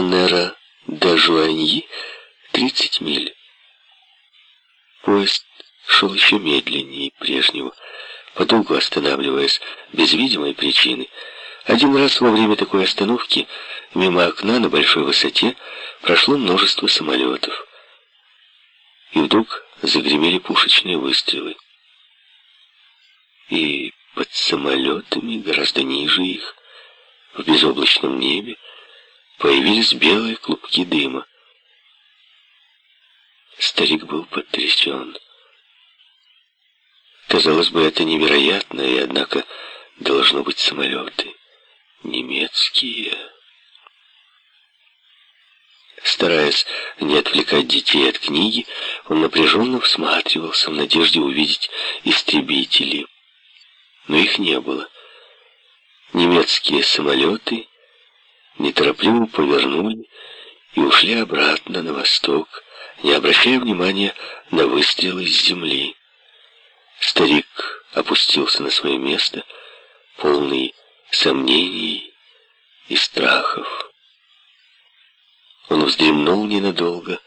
Сонера до Жуаньи 30 миль. Поезд шел еще медленнее прежнего, подолгу останавливаясь без видимой причины. Один раз во время такой остановки мимо окна на большой высоте прошло множество самолетов. И вдруг загремели пушечные выстрелы. И под самолетами, гораздо ниже их, в безоблачном небе, появились белые клубки дыма. Старик был потрясен. Казалось бы, это невероятно, и однако должно быть самолеты. Немецкие. Стараясь не отвлекать детей от книги, он напряженно всматривался в надежде увидеть истребители. Но их не было. Немецкие самолеты неторопливо повернули и ушли обратно на восток, не обращая внимания на выстрелы с земли. Старик опустился на свое место, полный сомнений и страхов. Он вздремнул ненадолго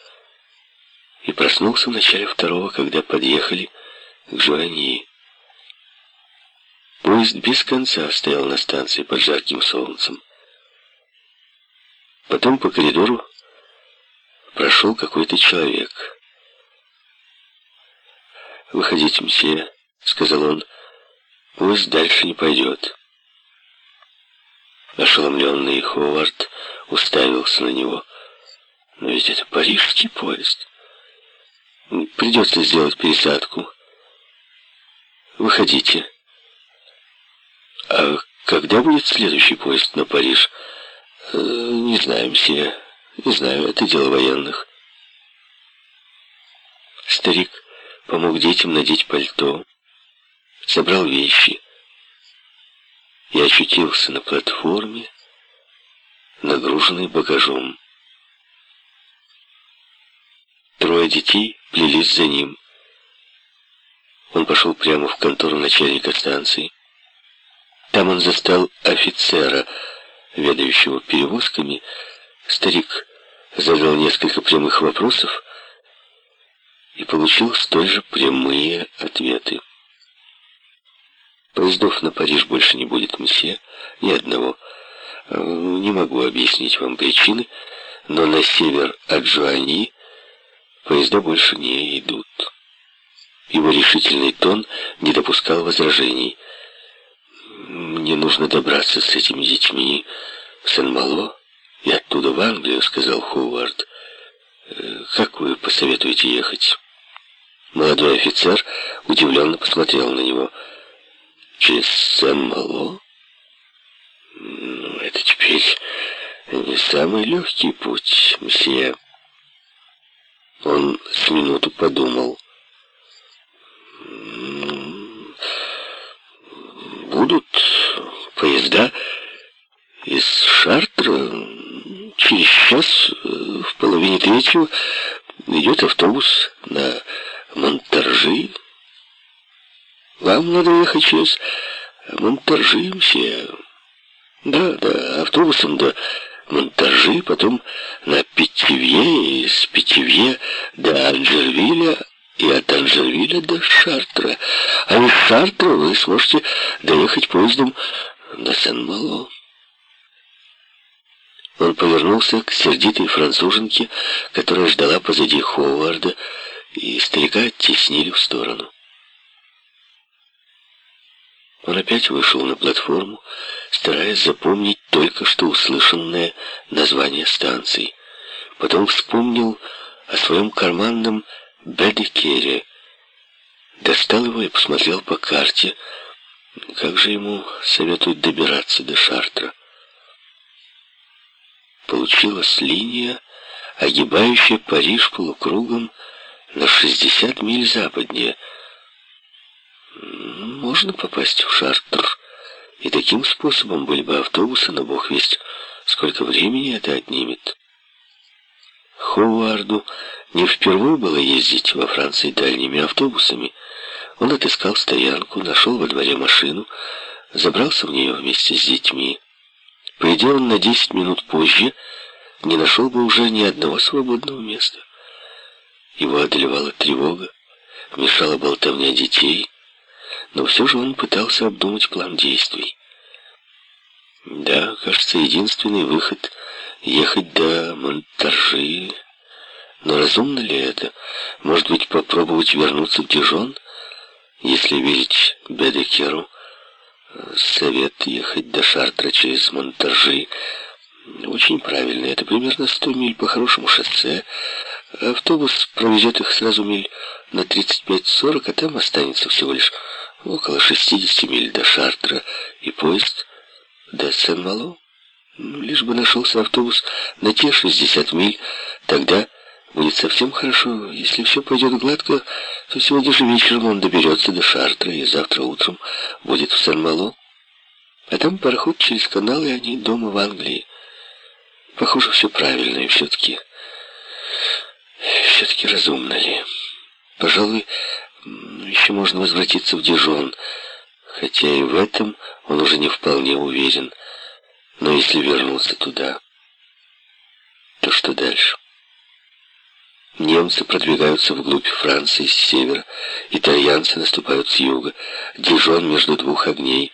и проснулся в начале второго, когда подъехали к Жуаньи. Поезд без конца стоял на станции под жарким солнцем. Потом по коридору прошел какой-то человек. «Выходите, мсье», — сказал он, — «поезд дальше не пойдет». Ошеломленный Ховард уставился на него. Но ведь это парижский поезд. Придется сделать пересадку. Выходите. А когда будет следующий поезд на Париж? Э, не знаем все. Не знаю, это дело военных. Старик помог детям надеть пальто, собрал вещи и очутился на платформе, нагруженной багажом. Трое детей плелись за ним. Он пошел прямо в контору начальника станции. Там он застал офицера, ведающего перевозками. Старик задал несколько прямых вопросов и получил столь же прямые ответы. Поездов на Париж больше не будет, месье, ни одного. Не могу объяснить вам причины, но на север от Жуани Поезда больше не идут. Его решительный тон не допускал возражений. «Мне нужно добраться с этими детьми в Сен-Мало и оттуда в Англию», — сказал Ховард. «Э, «Как вы посоветуете ехать?» Молодой офицер удивленно посмотрел на него. «Через Сен-Мало?» «Ну, это теперь не самый легкий путь, мсье». Он с минуту подумал. Будут поезда из Шартра. Через час э, в половине третьего идет автобус на Монтаржи. Вам надо ехать через Монтаржи, все. Да, да, автобусом до монтажи, потом на Питьевье, и с до Анжервиля, и от Анжервиля до Шартра. А из Шартра вы сможете доехать поездом до Сен-Мало. Он повернулся к сердитой француженке, которая ждала позади Ховарда, и старика оттеснили в сторону. Он опять вышел на платформу, стараясь запомнить только что услышанное название станции. Потом вспомнил о своем карманном Бедекере. Достал его и посмотрел по карте. Как же ему советуют добираться до Шартра? Получилась линия, огибающая Париж полукругом на 60 миль западнее – можно попасть в Шартр. И таким способом были бы автобусы, но бог весть, сколько времени это отнимет. Ховарду не впервые было ездить во Франции дальними автобусами. Он отыскал стоянку, нашел во дворе машину, забрался в нее вместе с детьми. Придя он на 10 минут позже, не нашел бы уже ни одного свободного места. Его одолевала тревога, мешала болтовня детей, но все же он пытался обдумать план действий. Да, кажется, единственный выход — ехать до Монтаржи. Но разумно ли это? Может быть, попробовать вернуться в Дижон? Если верить Бедекеру, совет ехать до Шартра через Монтаржи очень правильно. Это примерно 100 миль по хорошему шоссе. Автобус провезет их сразу миль на 35-40, а там останется всего лишь около 60 миль до Шартра, и поезд до Сен-Мало. Ну, лишь бы нашелся автобус на те 60 миль, тогда будет совсем хорошо. Если все пойдет гладко, то сегодня же вечером он доберется до Шартра, и завтра утром будет в Сен-Мало. А там пароход через канал, и они дома в Англии. Похоже, все правильно, и все-таки... Все-таки разумно ли? Пожалуй, еще можно возвратиться в Дижон, хотя и в этом он уже не вполне уверен. Но если вернуться туда, то что дальше? Немцы продвигаются вглубь Франции с севера, итальянцы наступают с юга. Дижон между двух огней.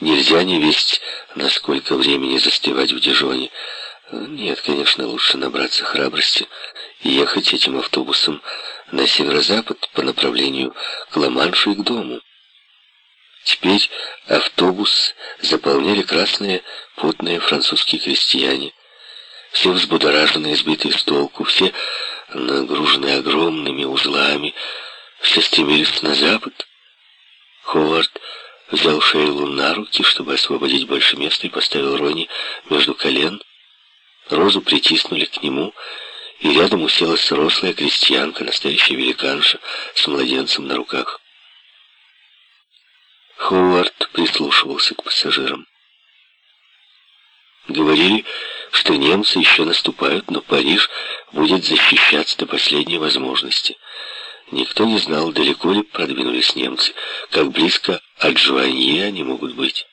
Нельзя не весть, насколько времени застревать в Дижоне. Нет, конечно, лучше набраться храбрости и ехать этим автобусом на северо-запад по направлению к Ла-Маншу и к дому. Теперь автобус заполняли красные потные французские крестьяне. Все взбудораженные, сбитые с толку, все нагруженные огромными узлами, все стремились на запад. Ховард взял Шейлу на руки, чтобы освободить больше места, и поставил Рони между колен. Розу притиснули к нему, и рядом уселась рослая крестьянка, настоящая великанша, с младенцем на руках. Ховард прислушивался к пассажирам. Говорили, что немцы еще наступают, но Париж будет защищаться до последней возможности. Никто не знал, далеко ли продвинулись немцы, как близко от Жуанье они могут быть.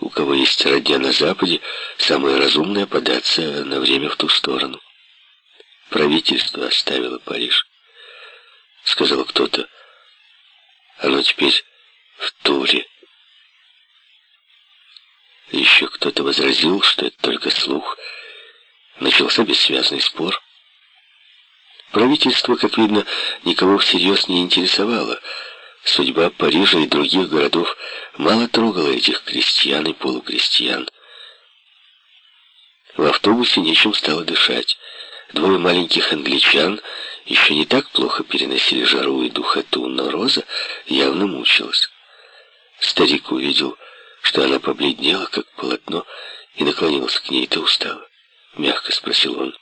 У кого есть родня на Западе, самое разумное податься на время в ту сторону. Правительство оставило Париж. Сказал кто-то. Оно теперь в Туре. Еще кто-то возразил, что это только слух. Начался бессвязный спор. Правительство, как видно, никого всерьез не интересовало. Судьба Парижа и других городов мало трогала этих крестьян и полукрестьян. В автобусе нечем стало дышать. Двое маленьких англичан еще не так плохо переносили жару и духоту, но Роза явно мучилась. Старик увидел, что она побледнела, как полотно, и наклонился к ней. «Ты устала?» — мягко спросил он.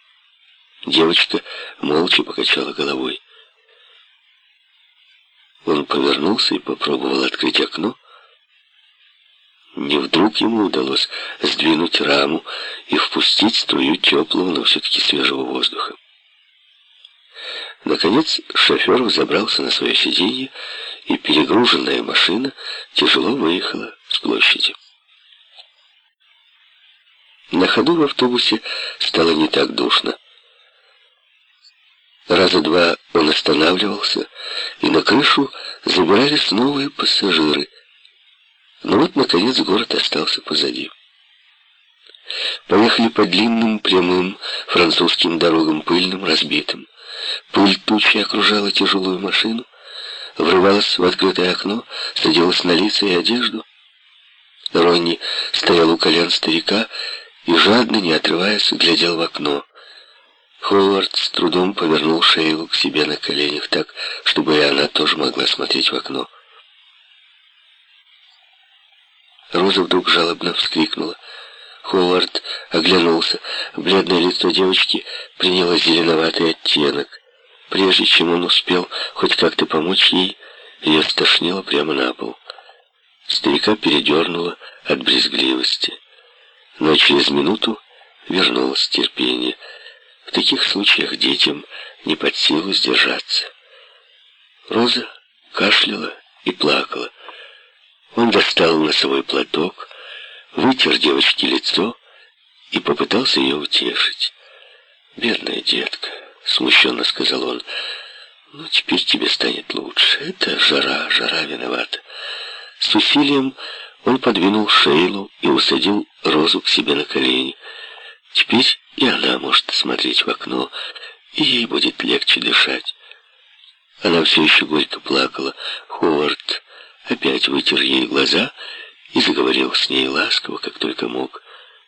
Девочка молча покачала головой. Он повернулся и попробовал открыть окно. Не вдруг ему удалось сдвинуть раму и впустить струю теплого, но все-таки свежего воздуха. Наконец шофер взобрался на свое сиденье, и перегруженная машина тяжело выехала с площади. На ходу в автобусе стало не так душно. Раза два он останавливался, и на крышу забирались новые пассажиры. Но вот, наконец, город остался позади. Поехали по длинным, прямым французским дорогам, пыльным, разбитым. Пыль тучи окружала тяжелую машину, врывалась в открытое окно, садилась на лица и одежду. Ронни стоял у колен старика и жадно, не отрываясь, глядел в окно. Ховард с трудом повернул Шейлу к себе на коленях так, чтобы и она тоже могла смотреть в окно. Роза вдруг жалобно вскрикнула. Ховард оглянулся. Бледное лицо девочки приняло зеленоватый оттенок. Прежде чем он успел хоть как-то помочь ей, ее стошнило прямо на пол. Старика передернуло от брезгливости. Но через минуту вернулось терпение. В таких случаях детям не под силу сдержаться. Роза кашляла и плакала. Он достал носовой платок, вытер девочке лицо и попытался ее утешить. «Бедная детка», — смущенно сказал он, — «ну, теперь тебе станет лучше. Это жара, жара виновата». С усилием он подвинул Шейлу и усадил Розу к себе на колени. Теперь и она может смотреть в окно, и ей будет легче дышать. Она все еще горько плакала. Ховард опять вытер ей глаза и заговорил с ней ласково, как только мог.